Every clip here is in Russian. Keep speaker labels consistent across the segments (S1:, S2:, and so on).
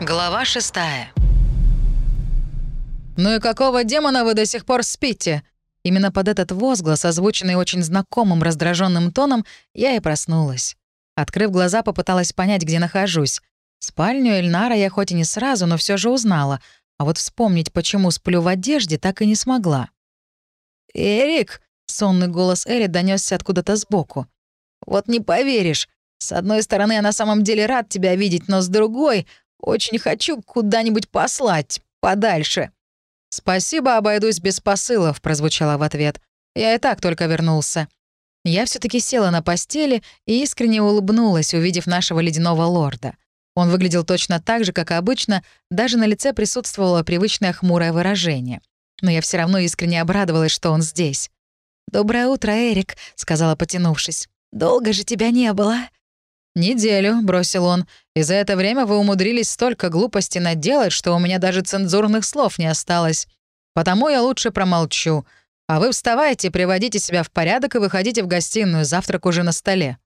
S1: Глава шестая.
S2: «Ну и какого демона вы до сих пор спите?» Именно под этот возглас, озвученный очень знакомым раздраженным тоном, я и проснулась. Открыв глаза, попыталась понять, где нахожусь. Спальню Эльнара я хоть и не сразу, но все же узнала, а вот вспомнить, почему сплю в одежде, так и не смогла. «Эрик!» — сонный голос Эри донесся откуда-то сбоку. «Вот не поверишь. С одной стороны, я на самом деле рад тебя видеть, но с другой очень хочу куда-нибудь послать, подальше». «Спасибо, обойдусь без посылов», — прозвучало в ответ. «Я и так только вернулся». Я все таки села на постели и искренне улыбнулась, увидев нашего ледяного лорда. Он выглядел точно так же, как обычно, даже на лице присутствовало привычное хмурое выражение. Но я все равно искренне обрадовалась, что он здесь. «Доброе утро, Эрик», — сказала, потянувшись. «Долго же тебя не было». «Неделю», — бросил он. «И за это время вы умудрились столько глупостей наделать, что у меня даже цензурных слов не осталось. Потому я лучше промолчу. А вы вставайте, приводите себя в порядок и выходите в гостиную, завтрак уже на столе».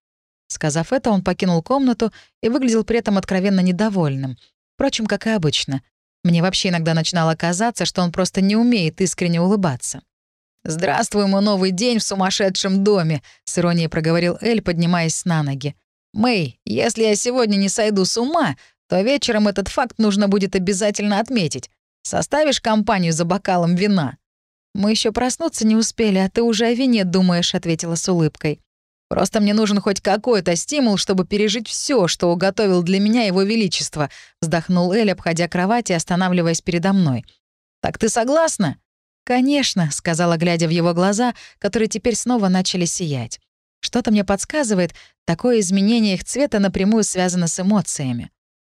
S2: Сказав это, он покинул комнату и выглядел при этом откровенно недовольным. Впрочем, как и обычно. Мне вообще иногда начинало казаться, что он просто не умеет искренне улыбаться. «Здравствуй, мой новый день в сумасшедшем доме», — с иронией проговорил Эль, поднимаясь на ноги. «Мэй, если я сегодня не сойду с ума, то вечером этот факт нужно будет обязательно отметить. Составишь компанию за бокалом вина?» «Мы еще проснуться не успели, а ты уже о вине думаешь», — ответила с улыбкой. «Просто мне нужен хоть какой-то стимул, чтобы пережить все, что уготовил для меня его величество», — вздохнул Эль, обходя кровать и останавливаясь передо мной. «Так ты согласна?» «Конечно», — сказала, глядя в его глаза, которые теперь снова начали сиять. Что-то мне подсказывает, такое изменение их цвета напрямую связано с эмоциями.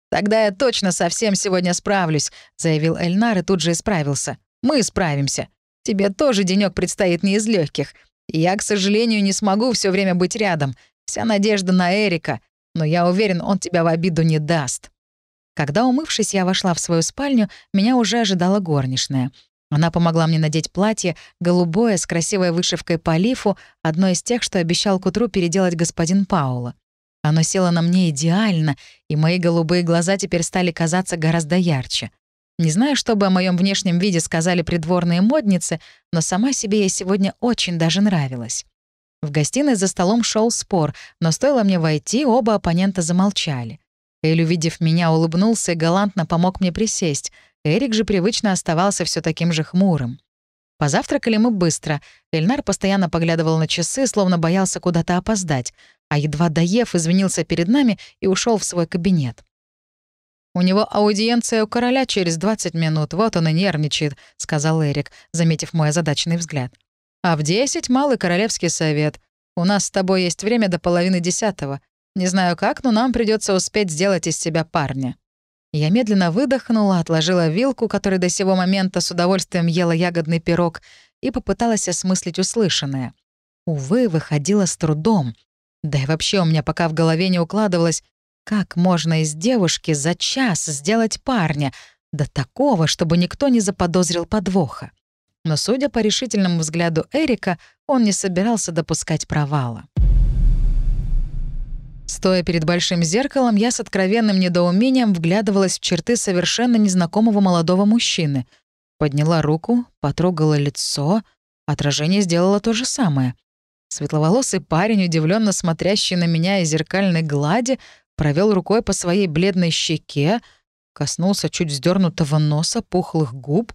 S2: «Тогда я точно совсем сегодня справлюсь», — заявил Эльнар и тут же исправился. «Мы справимся. Тебе тоже денёк предстоит не из легких. Я, к сожалению, не смогу все время быть рядом. Вся надежда на Эрика, но я уверен, он тебя в обиду не даст». Когда, умывшись, я вошла в свою спальню, меня уже ожидала горничная. Она помогла мне надеть платье, голубое, с красивой вышивкой по лифу, одно из тех, что обещал к утру переделать господин Паула. Оно село на мне идеально, и мои голубые глаза теперь стали казаться гораздо ярче. Не знаю, что бы о моем внешнем виде сказали придворные модницы, но сама себе я сегодня очень даже нравилась. В гостиной за столом шел спор, но стоило мне войти, оба оппонента замолчали. Эль, увидев меня, улыбнулся и галантно помог мне присесть — Эрик же привычно оставался все таким же хмурым. Позавтракали мы быстро. Эльнар постоянно поглядывал на часы, словно боялся куда-то опоздать, а едва доев, извинился перед нами и ушел в свой кабинет. «У него аудиенция у короля через 20 минут, вот он и нервничает», — сказал Эрик, заметив мой озадаченный взгляд. «А в 10 — малый королевский совет. У нас с тобой есть время до половины десятого. Не знаю как, но нам придется успеть сделать из себя парня». Я медленно выдохнула, отложила вилку, которой до сего момента с удовольствием ела ягодный пирог, и попыталась осмыслить услышанное. Увы, выходила с трудом. Да и вообще у меня пока в голове не укладывалось, как можно из девушки за час сделать парня, до такого, чтобы никто не заподозрил подвоха. Но, судя по решительному взгляду Эрика, он не собирался допускать провала. Стоя перед большим зеркалом, я с откровенным недоумением вглядывалась в черты совершенно незнакомого молодого мужчины. Подняла руку, потрогала лицо. Отражение сделало то же самое. Светловолосый парень, удивленно смотрящий на меня из зеркальной глади, провел рукой по своей бледной щеке, коснулся чуть вздернутого носа, пухлых губ.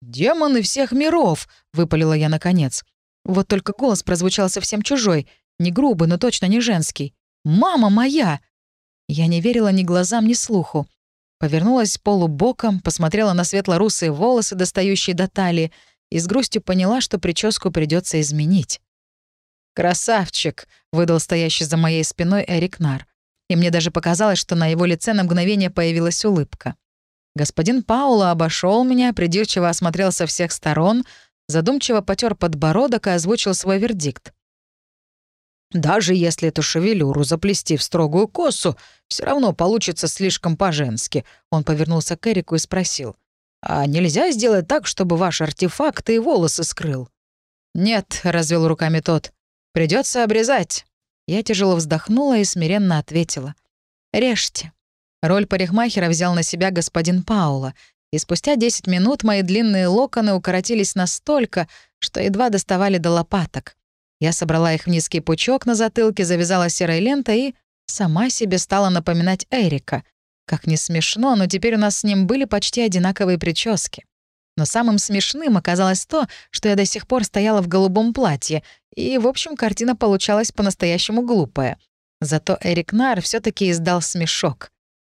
S2: «Демоны всех миров!» — выпалила я наконец. Вот только голос прозвучал совсем чужой, не грубый, но точно не женский. «Мама моя!» Я не верила ни глазам, ни слуху. Повернулась полубоком, посмотрела на светло-русые волосы, достающие до талии, и с грустью поняла, что прическу придется изменить. «Красавчик!» — выдал стоящий за моей спиной Эрик Нар. И мне даже показалось, что на его лице на мгновение появилась улыбка. Господин Паула обошел меня, придирчиво осмотрел со всех сторон, задумчиво потер подбородок и озвучил свой вердикт. Даже если эту шевелюру заплести в строгую косу, все равно получится слишком по-женски. Он повернулся к Эрику и спросил. «А нельзя сделать так, чтобы ваш артефакт и волосы скрыл?» «Нет», — развел руками тот. Придется обрезать». Я тяжело вздохнула и смиренно ответила. «Режьте». Роль парикмахера взял на себя господин Паула, и спустя 10 минут мои длинные локоны укоротились настолько, что едва доставали до лопаток. Я собрала их в низкий пучок на затылке, завязала серой лентой и сама себе стала напоминать Эрика. Как не смешно, но теперь у нас с ним были почти одинаковые прически. Но самым смешным оказалось то, что я до сих пор стояла в голубом платье, и, в общем, картина получалась по-настоящему глупая. Зато Эрик Нар все таки издал смешок.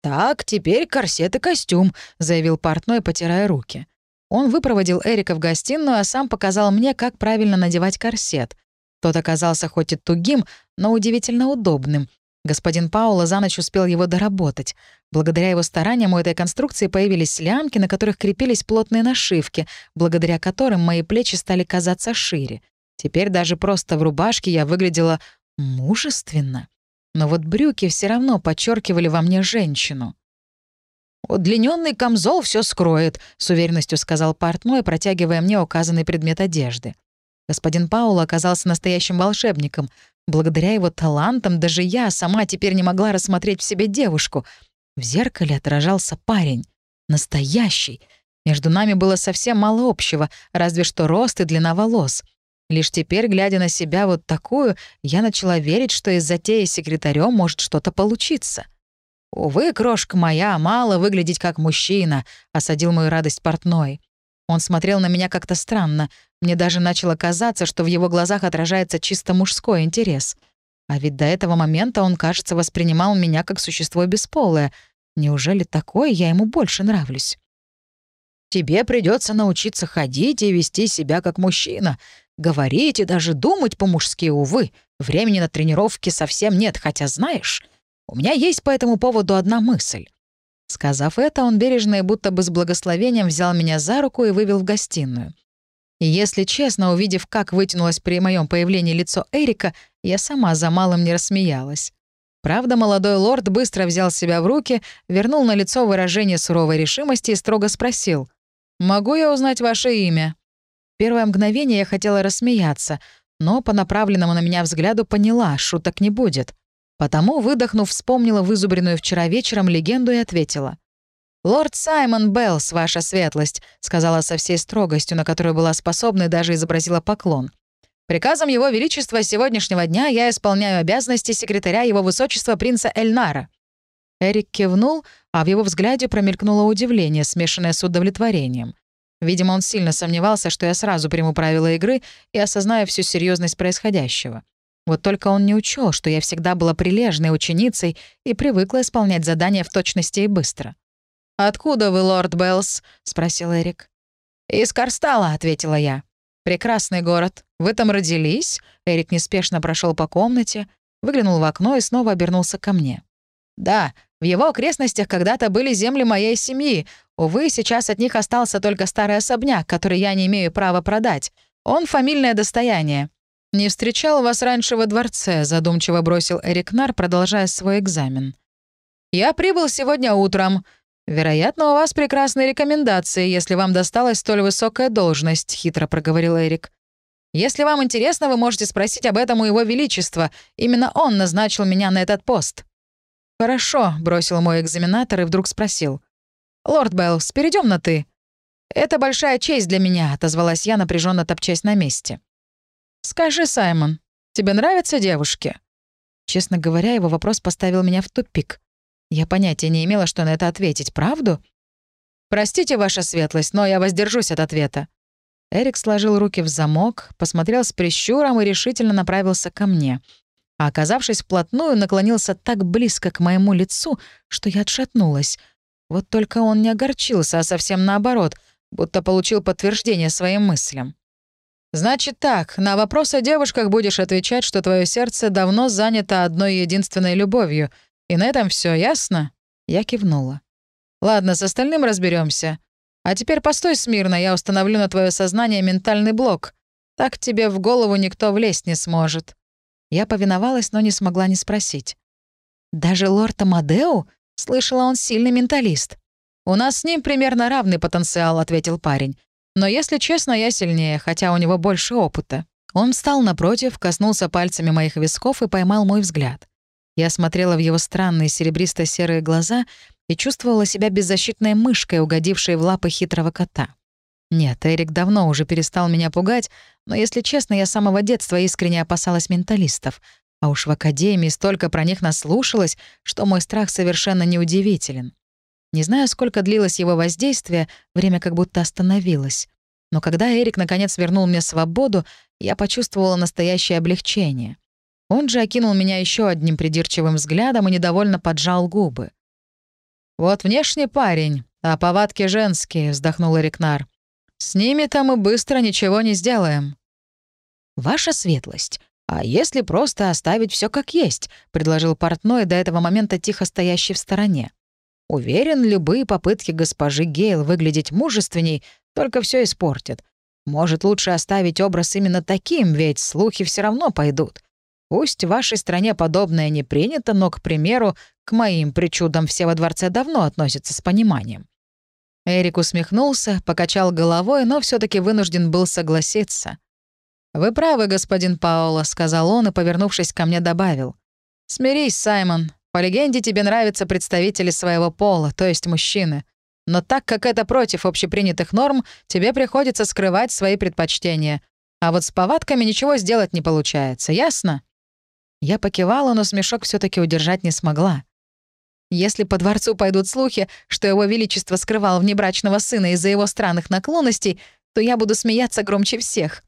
S2: «Так, теперь корсет и костюм», — заявил портной, потирая руки. Он выпроводил Эрика в гостиную, а сам показал мне, как правильно надевать корсет. Тот оказался хоть и тугим, но удивительно удобным. Господин Паула за ночь успел его доработать. Благодаря его стараниям у этой конструкции появились лямки, на которых крепились плотные нашивки, благодаря которым мои плечи стали казаться шире. Теперь даже просто в рубашке я выглядела мужественно. Но вот брюки все равно подчеркивали во мне женщину. «Удлиненный камзол все скроет», — с уверенностью сказал портной, протягивая мне указанный предмет одежды. Господин Паул оказался настоящим волшебником. Благодаря его талантам даже я сама теперь не могла рассмотреть в себе девушку. В зеркале отражался парень. Настоящий. Между нами было совсем мало общего, разве что рост и длина волос. Лишь теперь, глядя на себя вот такую, я начала верить, что из затеи с секретарем может что-то получиться. «Увы, крошка моя, мало выглядеть как мужчина», — осадил мою радость портной. Он смотрел на меня как-то странно. Мне даже начало казаться, что в его глазах отражается чисто мужской интерес. А ведь до этого момента он, кажется, воспринимал меня как существо бесполое. Неужели такое я ему больше нравлюсь? «Тебе придется научиться ходить и вести себя как мужчина. Говорить и даже думать по-мужски, увы. Времени на тренировки совсем нет, хотя, знаешь, у меня есть по этому поводу одна мысль. Сказав это, он бережно и будто бы с благословением взял меня за руку и вывел в гостиную. И если честно, увидев, как вытянулось при моем появлении лицо Эрика, я сама за малым не рассмеялась. Правда, молодой лорд быстро взял себя в руки, вернул на лицо выражение суровой решимости и строго спросил. «Могу я узнать ваше имя?» Первое мгновение я хотела рассмеяться, но по направленному на меня взгляду поняла, шуток не будет. Потому, выдохнув, вспомнила вызубренную вчера вечером легенду и ответила. «Лорд Саймон Беллс, ваша светлость», — сказала со всей строгостью, на которую была способна и даже изобразила поклон. «Приказом Его Величества сегодняшнего дня я исполняю обязанности секретаря Его Высочества принца Эльнара». Эрик кивнул, а в его взгляде промелькнуло удивление, смешанное с удовлетворением. Видимо, он сильно сомневался, что я сразу приму правила игры и осознаю всю серьезность происходящего. Вот только он не учел, что я всегда была прилежной ученицей и привыкла исполнять задания в точности и быстро. «Откуда вы, лорд Беллс?» — спросил Эрик. «Из Карстала», — ответила я. «Прекрасный город. Вы там родились?» Эрик неспешно прошел по комнате, выглянул в окно и снова обернулся ко мне. «Да, в его окрестностях когда-то были земли моей семьи. Увы, сейчас от них остался только старый особняк, который я не имею права продать. Он фамильное достояние. «Не встречал вас раньше во дворце», — задумчиво бросил Эрик Нар, продолжая свой экзамен. «Я прибыл сегодня утром. Вероятно, у вас прекрасные рекомендации, если вам досталась столь высокая должность», — хитро проговорил Эрик. «Если вам интересно, вы можете спросить об этом у Его Величества. Именно он назначил меня на этот пост». «Хорошо», — бросил мой экзаменатор и вдруг спросил. «Лорд Беллс, перейдем на «ты». «Это большая честь для меня», — отозвалась я, напряженно топчась на месте. «Скажи, Саймон, тебе нравятся девушки?» Честно говоря, его вопрос поставил меня в тупик. Я понятия не имела, что на это ответить. Правду? «Простите, ваша светлость, но я воздержусь от ответа». Эрик сложил руки в замок, посмотрел с прищуром и решительно направился ко мне. А оказавшись вплотную, наклонился так близко к моему лицу, что я отшатнулась. Вот только он не огорчился, а совсем наоборот, будто получил подтверждение своим мыслям. «Значит так, на вопрос о девушках будешь отвечать, что твое сердце давно занято одной единственной любовью. И на этом все ясно?» Я кивнула. «Ладно, с остальным разберемся. А теперь постой смирно, я установлю на твое сознание ментальный блок. Так тебе в голову никто влезть не сможет». Я повиновалась, но не смогла не спросить. «Даже лорд Амадеу?» — слышала он сильный менталист. «У нас с ним примерно равный потенциал», — ответил парень. Но, если честно, я сильнее, хотя у него больше опыта. Он встал напротив, коснулся пальцами моих висков и поймал мой взгляд. Я смотрела в его странные серебристо-серые глаза и чувствовала себя беззащитной мышкой, угодившей в лапы хитрого кота. Нет, Эрик давно уже перестал меня пугать, но, если честно, я с самого детства искренне опасалась менталистов. А уж в академии столько про них наслушалась, что мой страх совершенно неудивителен. Не знаю, сколько длилось его воздействие, время как будто остановилось. Но когда Эрик наконец вернул мне свободу, я почувствовала настоящее облегчение. Он же окинул меня еще одним придирчивым взглядом и недовольно поджал губы. «Вот внешний парень, а повадки женские», — вздохнул Эрикнар. «С ними-то мы быстро ничего не сделаем». «Ваша светлость, а если просто оставить все как есть?» — предложил портной, до этого момента тихо стоящий в стороне. «Уверен, любые попытки госпожи Гейл выглядеть мужественней только все испортят. Может, лучше оставить образ именно таким, ведь слухи все равно пойдут. Пусть в вашей стране подобное не принято, но, к примеру, к моим причудам все во дворце давно относятся с пониманием». Эрик усмехнулся, покачал головой, но все таки вынужден был согласиться. «Вы правы, господин Паоло», — сказал он и, повернувшись ко мне, добавил. «Смирись, Саймон. По легенде тебе нравятся представители своего пола, то есть мужчины. Но так как это против общепринятых норм, тебе приходится скрывать свои предпочтения. А вот с повадками ничего сделать не получается, ясно?» Я покивала, но смешок все таки удержать не смогла. Если по дворцу пойдут слухи, что его величество скрывал внебрачного сына из-за его странных наклонностей, то я буду смеяться громче всех.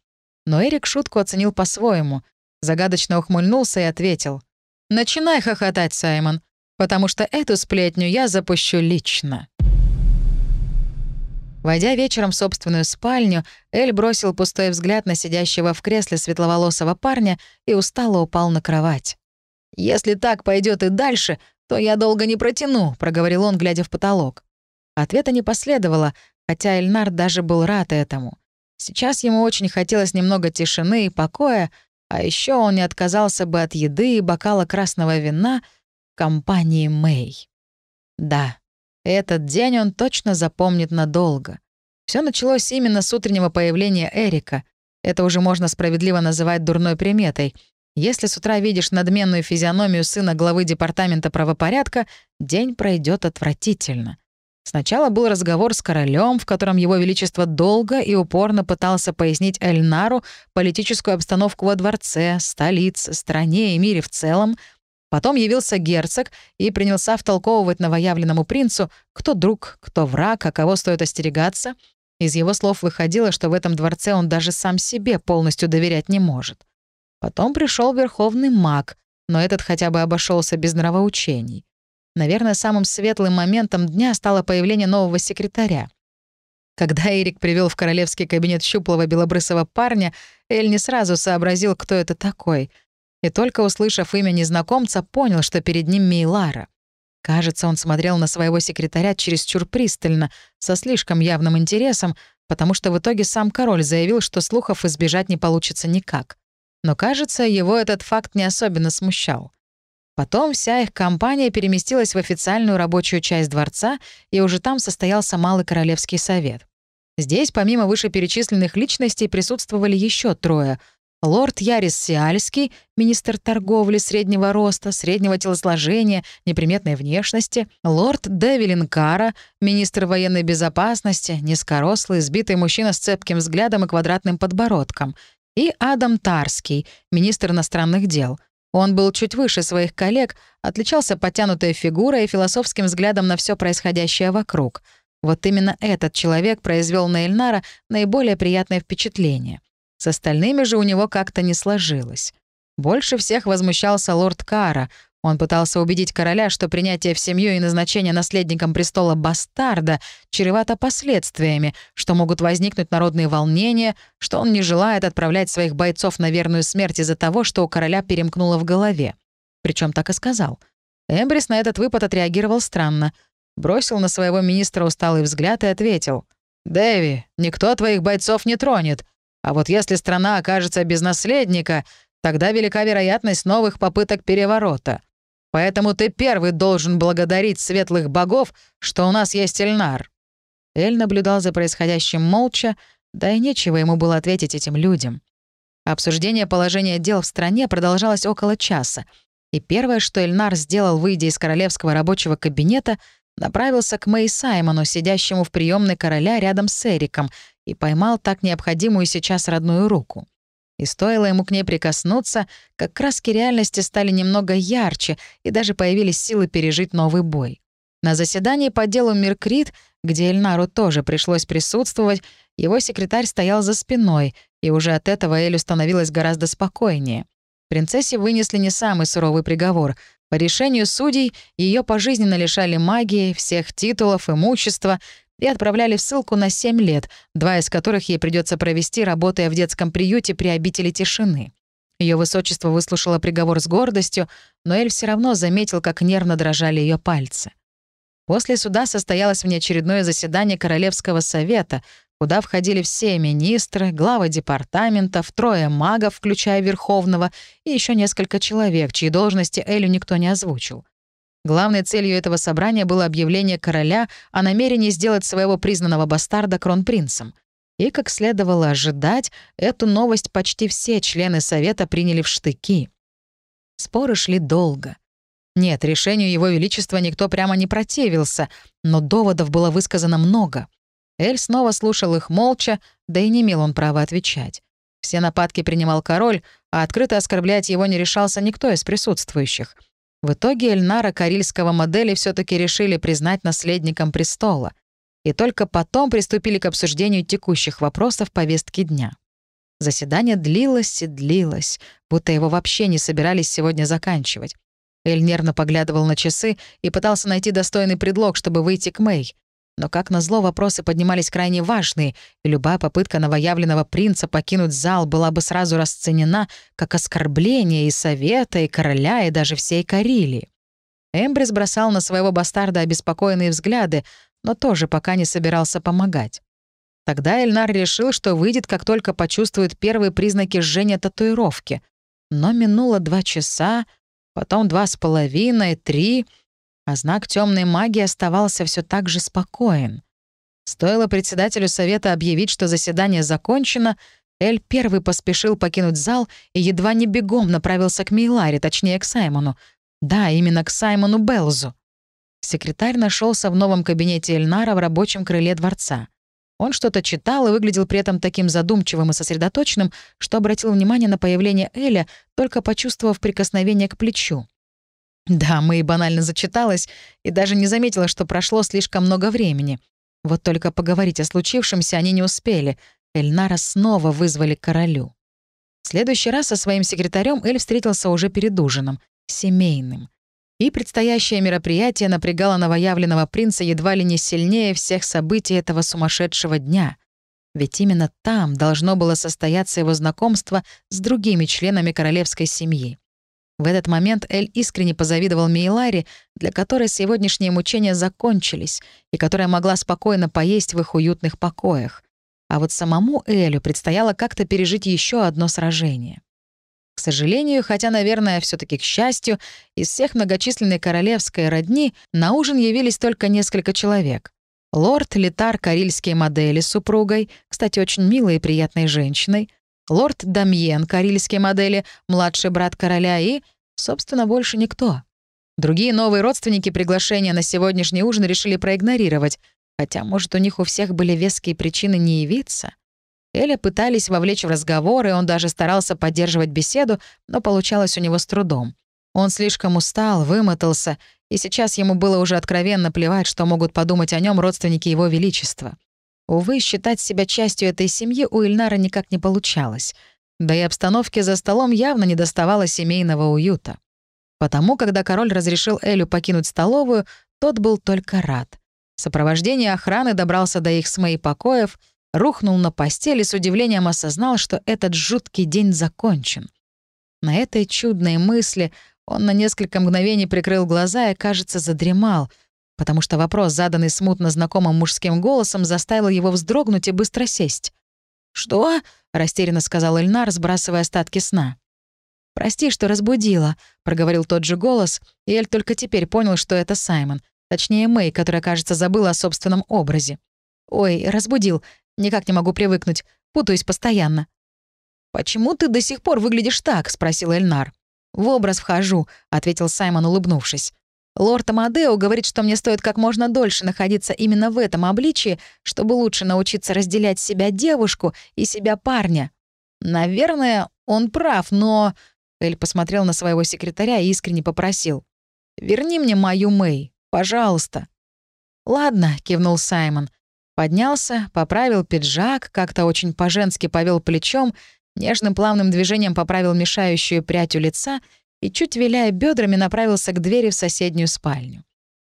S2: Но Эрик шутку оценил по-своему. Загадочно ухмыльнулся и ответил. «Начинай хохотать, Саймон, потому что эту сплетню я запущу лично». Войдя вечером в собственную спальню, Эль бросил пустой взгляд на сидящего в кресле светловолосого парня и устало упал на кровать. «Если так пойдет и дальше, то я долго не протяну», — проговорил он, глядя в потолок. Ответа не последовало, хотя Эльнар даже был рад этому. Сейчас ему очень хотелось немного тишины и покоя, а еще он не отказался бы от еды и бокала красного вина в компании Мэй. Да, этот день он точно запомнит надолго. Все началось именно с утреннего появления Эрика. Это уже можно справедливо называть дурной приметой. Если с утра видишь надменную физиономию сына главы департамента правопорядка, день пройдет отвратительно. Сначала был разговор с королем, в котором его величество долго и упорно пытался пояснить Эльнару политическую обстановку во дворце, столице, стране и мире в целом — Потом явился герцог и принялся втолковывать новоявленному принцу, кто друг, кто враг, а кого стоит остерегаться. Из его слов выходило, что в этом дворце он даже сам себе полностью доверять не может. Потом пришел верховный маг, но этот хотя бы обошелся без нравоучений. Наверное, самым светлым моментом дня стало появление нового секретаря. Когда Эрик привел в королевский кабинет щуплого белобрысого парня, Эль не сразу сообразил, кто это такой — и только услышав имя незнакомца, понял, что перед ним Мейлара. Кажется, он смотрел на своего секретаря чересчур пристально, со слишком явным интересом, потому что в итоге сам король заявил, что слухов избежать не получится никак. Но, кажется, его этот факт не особенно смущал. Потом вся их компания переместилась в официальную рабочую часть дворца, и уже там состоялся Малый Королевский совет. Здесь, помимо вышеперечисленных личностей, присутствовали еще трое — Лорд Ярис Сиальский, министр торговли среднего роста, среднего телосложения, неприметной внешности, лорд Девилин Кара, министр военной безопасности, низкорослый, сбитый мужчина с цепким взглядом и квадратным подбородком, и Адам Тарский, министр иностранных дел. Он был чуть выше своих коллег, отличался подтянутой фигурой и философским взглядом на все происходящее вокруг. Вот именно этот человек произвел на Эльнара наиболее приятное впечатление — с остальными же у него как-то не сложилось. Больше всех возмущался лорд Кара. Он пытался убедить короля, что принятие в семью и назначение наследником престола бастарда чревато последствиями, что могут возникнуть народные волнения, что он не желает отправлять своих бойцов на верную смерть из-за того, что у короля перемкнуло в голове. Причем так и сказал. Эмбрис на этот выпад отреагировал странно. Бросил на своего министра усталый взгляд и ответил. «Дэви, никто твоих бойцов не тронет. А вот если страна окажется без наследника, тогда велика вероятность новых попыток переворота. Поэтому ты первый должен благодарить светлых богов, что у нас есть Эльнар». Эль наблюдал за происходящим молча, да и нечего ему было ответить этим людям. Обсуждение положения дел в стране продолжалось около часа, и первое, что Эльнар сделал, выйдя из королевского рабочего кабинета, направился к Мэй Саймону, сидящему в приемной короля рядом с Эриком, и поймал так необходимую сейчас родную руку. И стоило ему к ней прикоснуться, как краски реальности стали немного ярче, и даже появились силы пережить новый бой. На заседании по делу Миркрит, где Эльнару тоже пришлось присутствовать, его секретарь стоял за спиной, и уже от этого Элю становилось гораздо спокойнее. Принцессе вынесли не самый суровый приговор. По решению судей ее пожизненно лишали магии, всех титулов, имущества и отправляли в ссылку на 7 лет, два из которых ей придется провести, работая в детском приюте при обители тишины. Ее высочество выслушало приговор с гордостью, но Эль все равно заметил, как нервно дрожали ее пальцы. После суда состоялось внеочередное заседание Королевского совета, куда входили все министры, главы департаментов, трое магов, включая Верховного, и еще несколько человек, чьи должности Элю никто не озвучил. Главной целью этого собрания было объявление короля о намерении сделать своего признанного бастарда кронпринцем. И, как следовало ожидать, эту новость почти все члены Совета приняли в штыки. Споры шли долго. Нет, решению Его Величества никто прямо не противился, но доводов было высказано много. Эль снова слушал их молча, да и не имел он права отвечать. Все нападки принимал король, а открыто оскорблять его не решался никто из присутствующих — в итоге Эльнара карильского модели все таки решили признать наследником престола. И только потом приступили к обсуждению текущих вопросов повестки дня. Заседание длилось и длилось, будто его вообще не собирались сегодня заканчивать. Эль нервно поглядывал на часы и пытался найти достойный предлог, чтобы выйти к Мэй. Но, как назло, вопросы поднимались крайне важные, и любая попытка новоявленного принца покинуть зал была бы сразу расценена как оскорбление и совета, и короля, и даже всей Карелии. Эмбрис бросал на своего бастарда обеспокоенные взгляды, но тоже пока не собирался помогать. Тогда Эльнар решил, что выйдет, как только почувствует первые признаки жжения татуировки. Но минуло два часа, потом два с половиной, три — а знак темной магии оставался все так же спокоен. Стоило председателю совета объявить, что заседание закончено, Эль первый поспешил покинуть зал и едва не бегом направился к Мейларе, точнее, к Саймону. Да, именно к Саймону Белзу. Секретарь нашелся в новом кабинете Эльнара в рабочем крыле дворца. Он что-то читал и выглядел при этом таким задумчивым и сосредоточенным, что обратил внимание на появление Эля, только почувствовав прикосновение к плечу. Да, Мэй банально зачиталась и даже не заметила, что прошло слишком много времени. Вот только поговорить о случившемся они не успели. Эльнара снова вызвали королю. В следующий раз со своим секретарем Эль встретился уже перед ужином, семейным. И предстоящее мероприятие напрягало новоявленного принца едва ли не сильнее всех событий этого сумасшедшего дня. Ведь именно там должно было состояться его знакомство с другими членами королевской семьи. В этот момент Эль искренне позавидовал Мейларе, для которой сегодняшние мучения закончились и которая могла спокойно поесть в их уютных покоях. А вот самому Элю предстояло как-то пережить еще одно сражение. К сожалению, хотя, наверное, все таки к счастью, из всех многочисленной королевской родни на ужин явились только несколько человек. Лорд Литар Карильские модели с супругой, кстати, очень милой и приятной женщиной, лорд Дамьен, карельские модели, младший брат короля и, собственно, больше никто. Другие новые родственники приглашения на сегодняшний ужин решили проигнорировать, хотя, может, у них у всех были веские причины не явиться. Эля пытались вовлечь в разговор, и он даже старался поддерживать беседу, но получалось у него с трудом. Он слишком устал, вымотался, и сейчас ему было уже откровенно плевать, что могут подумать о нем родственники его величества. Увы, считать себя частью этой семьи у Ильнара никак не получалось. Да и обстановке за столом явно не доставало семейного уюта. Потому, когда король разрешил Элю покинуть столовую, тот был только рад. В сопровождении охраны добрался до их с моих покоев, рухнул на постель и с удивлением осознал, что этот жуткий день закончен. На этой чудной мысли он на несколько мгновений прикрыл глаза и, кажется, задремал — потому что вопрос, заданный смутно знакомым мужским голосом, заставил его вздрогнуть и быстро сесть. «Что?» — растерянно сказал Эльнар, сбрасывая остатки сна. «Прости, что разбудила», — проговорил тот же голос, и Эль только теперь понял, что это Саймон, точнее Мэй, которая, кажется, забыла о собственном образе. «Ой, разбудил. Никак не могу привыкнуть. Путаюсь постоянно». «Почему ты до сих пор выглядишь так?» — спросил Эльнар. «В образ вхожу», — ответил Саймон, улыбнувшись. Лорд Амадео говорит, что мне стоит как можно дольше находиться именно в этом обличии, чтобы лучше научиться разделять себя девушку и себя парня. Наверное, он прав, но... Эль посмотрел на своего секретаря и искренне попросил. «Верни мне мою Мэй, пожалуйста». «Ладно», — кивнул Саймон. Поднялся, поправил пиджак, как-то очень по-женски повел плечом, нежным плавным движением поправил мешающую прядь у лица и, чуть виляя бедрами, направился к двери в соседнюю спальню.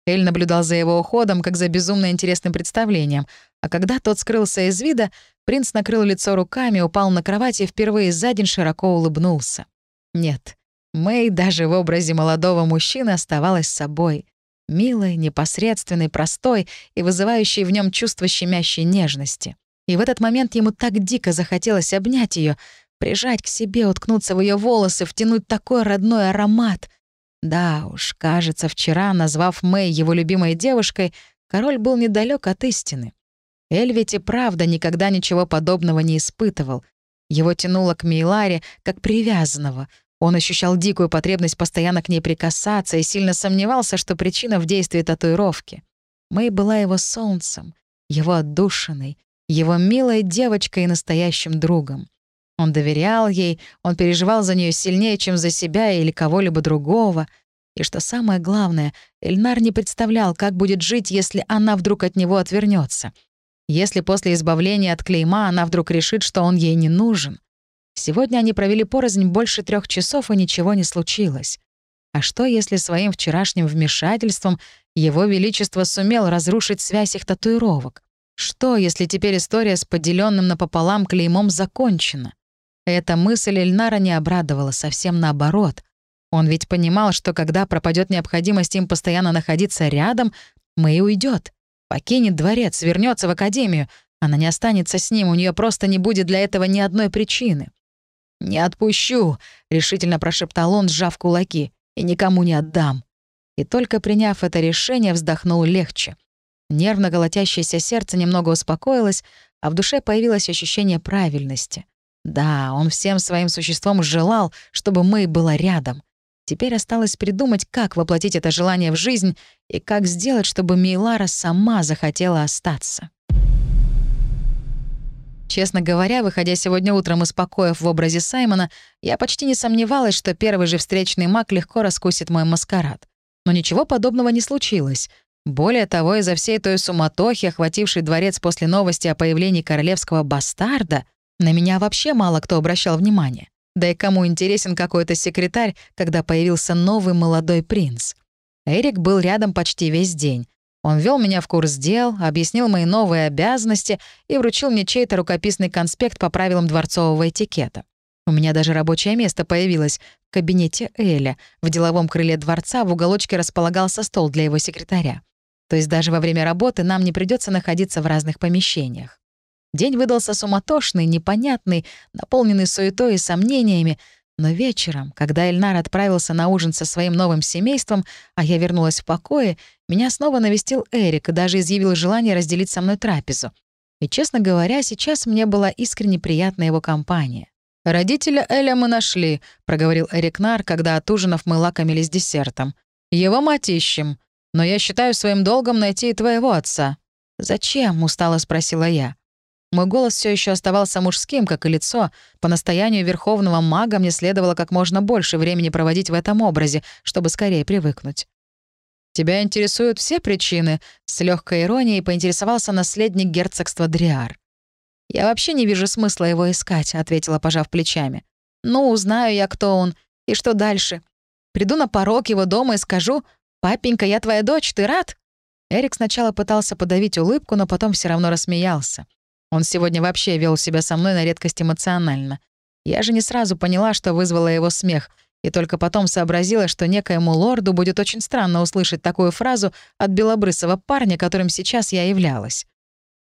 S2: Эль наблюдал за его уходом, как за безумно интересным представлением, а когда тот скрылся из вида, принц накрыл лицо руками, упал на кровать и впервые за день широко улыбнулся. Нет, Мэй даже в образе молодого мужчины оставалась собой. Милой, непосредственной, простой и вызывающей в нем чувство щемящей нежности. И в этот момент ему так дико захотелось обнять ее, прижать к себе, уткнуться в ее волосы, втянуть такой родной аромат. Да уж, кажется, вчера, назвав Мэй его любимой девушкой, король был недалек от истины. Эль ведь и правда никогда ничего подобного не испытывал. Его тянуло к Мейларе как привязанного. Он ощущал дикую потребность постоянно к ней прикасаться и сильно сомневался, что причина в действии татуировки. Мэй была его солнцем, его отдушиной, его милой девочкой и настоящим другом. Он доверял ей, он переживал за нее сильнее, чем за себя или кого-либо другого. И что самое главное, Эльнар не представлял, как будет жить, если она вдруг от него отвернется. Если после избавления от клейма она вдруг решит, что он ей не нужен. Сегодня они провели порознь больше трех часов, и ничего не случилось. А что, если своим вчерашним вмешательством его Величество сумел разрушить связь их татуировок? Что, если теперь история с поделенным напополам клеймом закончена? Эта мысль Эльнара не обрадовала, совсем наоборот. Он ведь понимал, что когда пропадет необходимость им постоянно находиться рядом, Мэй уйдет, покинет дворец, вернется в академию. Она не останется с ним, у нее просто не будет для этого ни одной причины. «Не отпущу», — решительно прошептал он, сжав кулаки, «и никому не отдам». И только приняв это решение, вздохнул легче. Нервно колотящееся сердце немного успокоилось, а в душе появилось ощущение правильности. Да, он всем своим существом желал, чтобы Мэй была рядом. Теперь осталось придумать, как воплотить это желание в жизнь и как сделать, чтобы Мейлара сама захотела остаться. Честно говоря, выходя сегодня утром из покоев в образе Саймона, я почти не сомневалась, что первый же встречный маг легко раскусит мой маскарад. Но ничего подобного не случилось. Более того, из-за всей той суматохи, охватившей дворец после новости о появлении королевского бастарда, на меня вообще мало кто обращал внимание. Да и кому интересен какой-то секретарь, когда появился новый молодой принц? Эрик был рядом почти весь день. Он ввел меня в курс дел, объяснил мои новые обязанности и вручил мне чей-то рукописный конспект по правилам дворцового этикета. У меня даже рабочее место появилось в кабинете Эля. В деловом крыле дворца в уголочке располагался стол для его секретаря. То есть даже во время работы нам не придется находиться в разных помещениях. День выдался суматошный, непонятный, наполненный суетой и сомнениями, но вечером, когда Эльнар отправился на ужин со своим новым семейством, а я вернулась в покое, меня снова навестил Эрик и даже изъявил желание разделить со мной трапезу. И, честно говоря, сейчас мне была искренне приятна его компания. «Родителя Эля мы нашли», — проговорил Эрик Нар, когда от ужинов мы лакомились десертом. «Его мать ищем. Но я считаю своим долгом найти и твоего отца». «Зачем?» — устало спросила я. Мой голос все еще оставался мужским, как и лицо. По настоянию верховного мага мне следовало как можно больше времени проводить в этом образе, чтобы скорее привыкнуть. «Тебя интересуют все причины?» — с легкой иронией поинтересовался наследник герцогства Дриар. «Я вообще не вижу смысла его искать», — ответила, пожав плечами. «Ну, узнаю я, кто он. И что дальше? Приду на порог его дома и скажу, «Папенька, я твоя дочь, ты рад?» Эрик сначала пытался подавить улыбку, но потом все равно рассмеялся. Он сегодня вообще вел себя со мной на редкость эмоционально. Я же не сразу поняла, что вызвало его смех, и только потом сообразила, что некоему лорду будет очень странно услышать такую фразу от белобрысого парня, которым сейчас я являлась.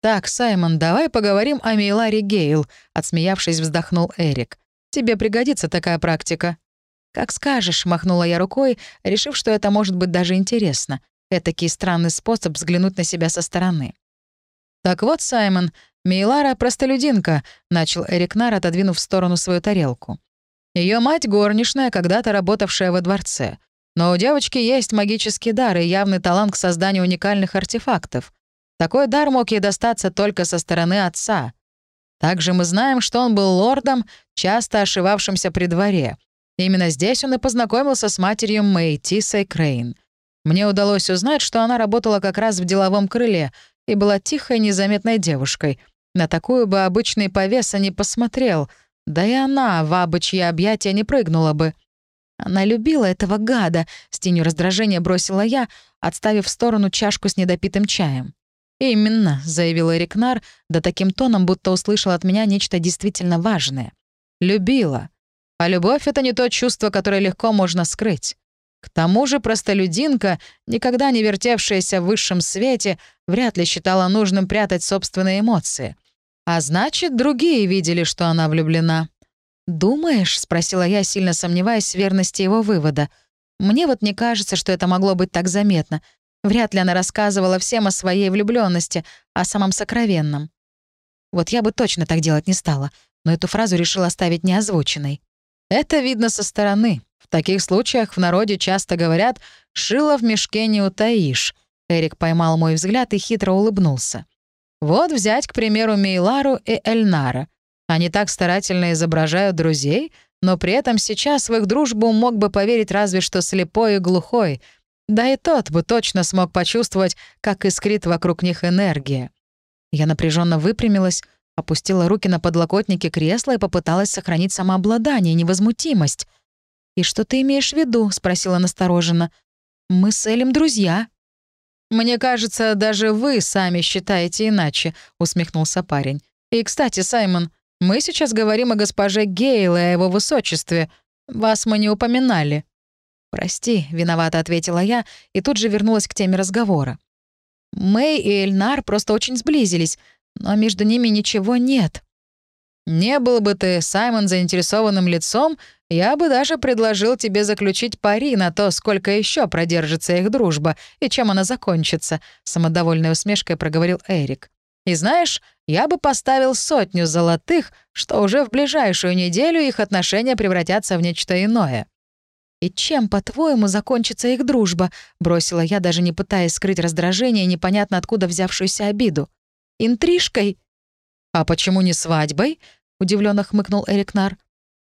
S2: «Так, Саймон, давай поговорим о Мейларе Гейл», — отсмеявшись, вздохнул Эрик. «Тебе пригодится такая практика». «Как скажешь», — махнула я рукой, решив, что это может быть даже интересно. Этакий странный способ взглянуть на себя со стороны. «Так вот, Саймон, «Мейлара — простолюдинка», — начал Эрик Нар, отодвинув в сторону свою тарелку. Ее мать — горничная, когда-то работавшая во дворце. Но у девочки есть магический дар и явный талант к созданию уникальных артефактов. Такой дар мог ей достаться только со стороны отца. Также мы знаем, что он был лордом, часто ошивавшимся при дворе. Именно здесь он и познакомился с матерью Мэй Тисой Крейн. Мне удалось узнать, что она работала как раз в деловом крыле и была тихой, незаметной девушкой. На такую бы обычный повеса не посмотрел, да и она в абычьи объятия не прыгнула бы. Она любила этого гада, с тенью раздражения бросила я, отставив в сторону чашку с недопитым чаем. «Именно», — заявил Эрикнар, да таким тоном, будто услышал от меня нечто действительно важное. «Любила. А любовь — это не то чувство, которое легко можно скрыть. К тому же простолюдинка, никогда не вертевшаяся в высшем свете, вряд ли считала нужным прятать собственные эмоции. А значит, другие видели, что она влюблена. «Думаешь?» — спросила я, сильно сомневаясь в верности его вывода. «Мне вот не кажется, что это могло быть так заметно. Вряд ли она рассказывала всем о своей влюбленности, о самом сокровенном. Вот я бы точно так делать не стала, но эту фразу решила оставить неозвученной. Это видно со стороны. В таких случаях в народе часто говорят «шило в мешке не утаишь». Эрик поймал мой взгляд и хитро улыбнулся. Вот взять, к примеру, Мейлару и Эльнара. Они так старательно изображают друзей, но при этом сейчас в их дружбу мог бы поверить разве что слепой и глухой. Да и тот бы точно смог почувствовать, как искрит вокруг них энергия. Я напряженно выпрямилась, опустила руки на подлокотники кресла и попыталась сохранить самообладание, невозмутимость. «И что ты имеешь в виду?» — спросила настороженно. «Мы с Элем друзья». «Мне кажется, даже вы сами считаете иначе», — усмехнулся парень. «И, кстати, Саймон, мы сейчас говорим о госпоже Гейл и о его высочестве. Вас мы не упоминали». «Прости», — виновато ответила я и тут же вернулась к теме разговора. Мэй и Эльнар просто очень сблизились, но между ними ничего нет. «Не был бы ты, Саймон, заинтересованным лицом, я бы даже предложил тебе заключить пари на то, сколько еще продержится их дружба и чем она закончится», — самодовольной усмешкой проговорил Эрик. «И знаешь, я бы поставил сотню золотых, что уже в ближайшую неделю их отношения превратятся в нечто иное». «И чем, по-твоему, закончится их дружба?» — бросила я, даже не пытаясь скрыть раздражение и непонятно откуда взявшуюся обиду. «Интрижкой?» «А почему не свадьбой?» — удивленно хмыкнул Эрикнар.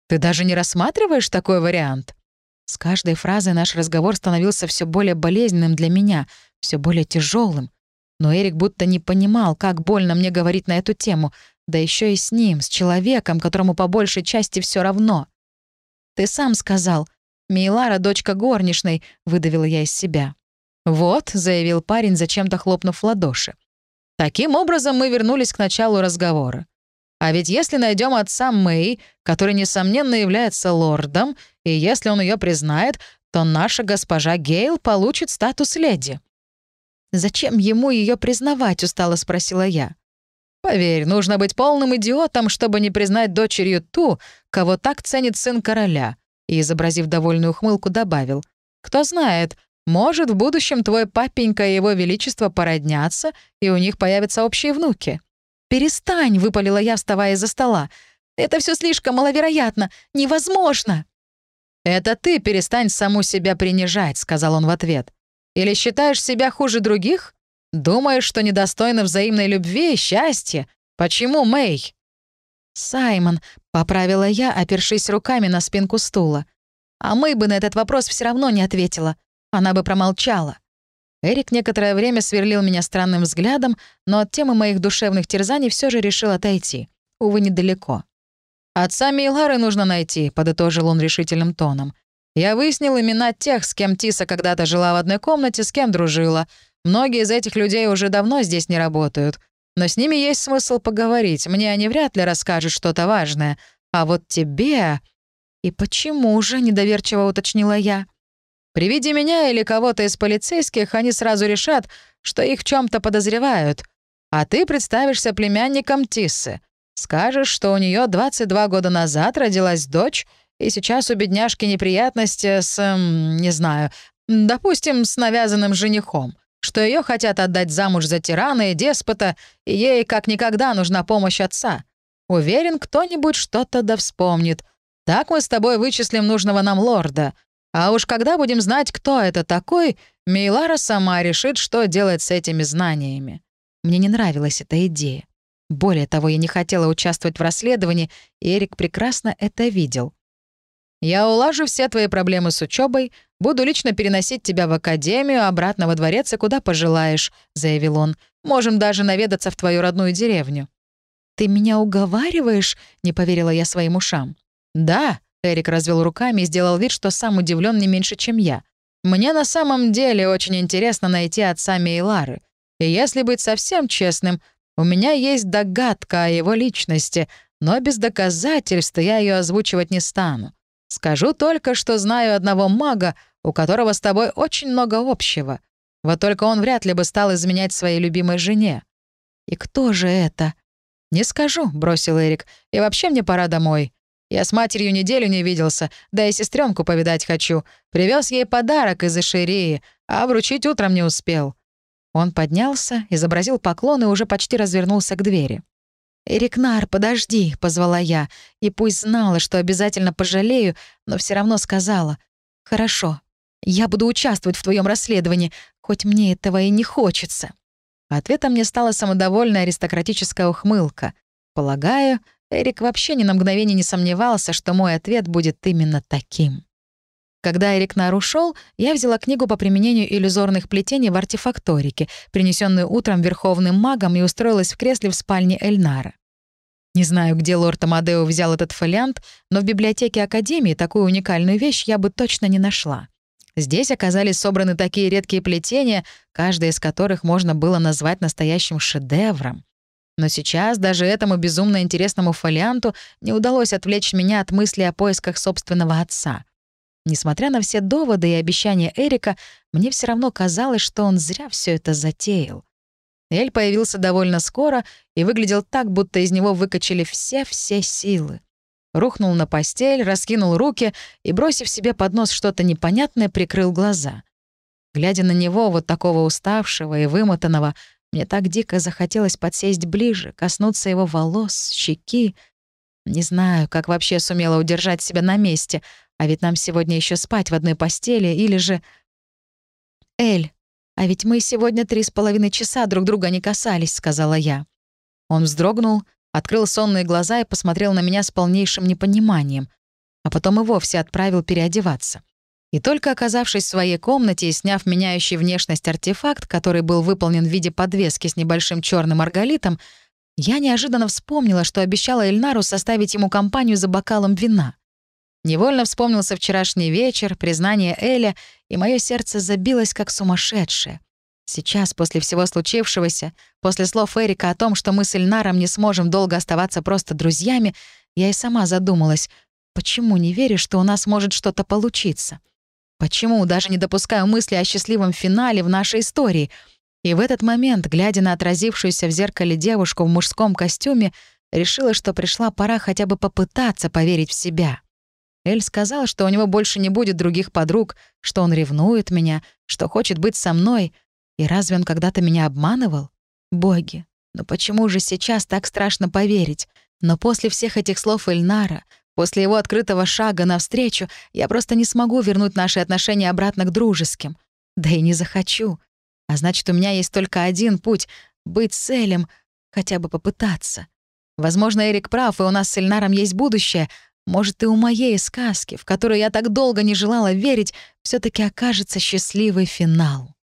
S2: «Ты даже не рассматриваешь такой вариант?» С каждой фразой наш разговор становился все более болезненным для меня, все более тяжелым. Но Эрик будто не понимал, как больно мне говорить на эту тему, да еще и с ним, с человеком, которому по большей части все равно. «Ты сам сказал. Мейлара — дочка горничной», — выдавила я из себя. «Вот», — заявил парень, зачем-то хлопнув в ладоши. Таким образом мы вернулись к началу разговора. А ведь если найдем отца Мэй, который, несомненно, является лордом, и если он ее признает, то наша госпожа Гейл получит статус леди. «Зачем ему ее признавать?» — устало спросила я. «Поверь, нужно быть полным идиотом, чтобы не признать дочерью ту, кого так ценит сын короля», и, изобразив довольную ухмылку, добавил. «Кто знает, может, в будущем твой папенька и его величество породнятся, и у них появятся общие внуки». «Перестань!» — выпалила я, вставая из-за стола. «Это все слишком маловероятно! Невозможно!» «Это ты перестань саму себя принижать», — сказал он в ответ. «Или считаешь себя хуже других? Думаешь, что недостойна взаимной любви и счастья? Почему, Мэй?» «Саймон», — поправила я, опершись руками на спинку стула. А Мэй бы на этот вопрос все равно не ответила. Она бы промолчала. Эрик некоторое время сверлил меня странным взглядом, но от темы моих душевных терзаний все же решил отойти. Увы, недалеко. «Отца Мейлары нужно найти», — подытожил он решительным тоном. «Я выяснил имена тех, с кем Тиса когда-то жила в одной комнате, с кем дружила. Многие из этих людей уже давно здесь не работают. Но с ними есть смысл поговорить. Мне они вряд ли расскажут что-то важное. А вот тебе...» «И почему же?» — недоверчиво уточнила я. При виде меня или кого-то из полицейских они сразу решат, что их в чем то подозревают. А ты представишься племянником Тиссы. Скажешь, что у нее 22 года назад родилась дочь, и сейчас у бедняжки неприятности с... не знаю, допустим, с навязанным женихом, что ее хотят отдать замуж за тирана и деспота, и ей как никогда нужна помощь отца. Уверен, кто-нибудь что-то да вспомнит. Так мы с тобой вычислим нужного нам лорда — А уж когда будем знать, кто это такой, Мейлара сама решит, что делать с этими знаниями. Мне не нравилась эта идея. Более того, я не хотела участвовать в расследовании, и Эрик прекрасно это видел. «Я улажу все твои проблемы с учебой, буду лично переносить тебя в академию, обратно во дворец и куда пожелаешь», — заявил он. «Можем даже наведаться в твою родную деревню». «Ты меня уговариваешь?» — не поверила я своим ушам. «Да», — Эрик развел руками и сделал вид, что сам удивлен не меньше, чем я. «Мне на самом деле очень интересно найти отца Мейлары. И если быть совсем честным, у меня есть догадка о его личности, но без доказательств я ее озвучивать не стану. Скажу только, что знаю одного мага, у которого с тобой очень много общего. Вот только он вряд ли бы стал изменять своей любимой жене. И кто же это? Не скажу, бросил Эрик. И вообще мне пора домой. Я с матерью неделю не виделся, да и сестренку повидать хочу. Привез ей подарок из Ишерии, а вручить утром не успел. Он поднялся, изобразил поклон и уже почти развернулся к двери. «Эрикнар, подожди», — позвала я, и пусть знала, что обязательно пожалею, но все равно сказала. «Хорошо, я буду участвовать в твоем расследовании, хоть мне этого и не хочется». Ответом мне стала самодовольная аристократическая ухмылка. Полагаю, Эрик вообще ни на мгновение не сомневался, что мой ответ будет именно таким. Когда Эрик Нар ушел, я взяла книгу по применению иллюзорных плетений в артефакторике, принесенную утром верховным магом, и устроилась в кресле в спальне Эльнара. Не знаю, где лорд Амадео взял этот фолиант, но в библиотеке Академии такую уникальную вещь я бы точно не нашла. Здесь оказались собраны такие редкие плетения, каждое из которых можно было назвать настоящим шедевром. Но сейчас даже этому безумно интересному фолианту не удалось отвлечь меня от мысли о поисках собственного отца — Несмотря на все доводы и обещания Эрика, мне все равно казалось, что он зря все это затеял. Эль появился довольно скоро и выглядел так, будто из него выкачали все-все силы. Рухнул на постель, раскинул руки и, бросив себе под нос что-то непонятное, прикрыл глаза. Глядя на него, вот такого уставшего и вымотанного, мне так дико захотелось подсесть ближе, коснуться его волос, щеки. Не знаю, как вообще сумела удержать себя на месте — а ведь нам сегодня еще спать в одной постели, или же... «Эль, а ведь мы сегодня три с половиной часа друг друга не касались», — сказала я. Он вздрогнул, открыл сонные глаза и посмотрел на меня с полнейшим непониманием, а потом и вовсе отправил переодеваться. И только оказавшись в своей комнате и сняв меняющий внешность артефакт, который был выполнен в виде подвески с небольшим черным арголитом, я неожиданно вспомнила, что обещала Эльнару составить ему компанию за бокалом вина. Невольно вспомнился вчерашний вечер, признание Эля, и мое сердце забилось как сумасшедшее. Сейчас, после всего случившегося, после слов Эрика о том, что мы с Эльнаром не сможем долго оставаться просто друзьями, я и сама задумалась, почему не верю, что у нас может что-то получиться? Почему даже не допускаю мысли о счастливом финале в нашей истории? И в этот момент, глядя на отразившуюся в зеркале девушку в мужском костюме, решила, что пришла пора хотя бы попытаться поверить в себя. Эль сказал, что у него больше не будет других подруг, что он ревнует меня, что хочет быть со мной. И разве он когда-то меня обманывал? Боги, но почему же сейчас так страшно поверить? Но после всех этих слов Эльнара, после его открытого шага навстречу, я просто не смогу вернуть наши отношения обратно к дружеским. Да и не захочу. А значит, у меня есть только один путь — быть с Элем, хотя бы попытаться. Возможно, Эрик прав, и у нас с Эльнаром есть будущее, может, и у моей сказки, в которую я так долго не желала верить, все таки окажется счастливый финал.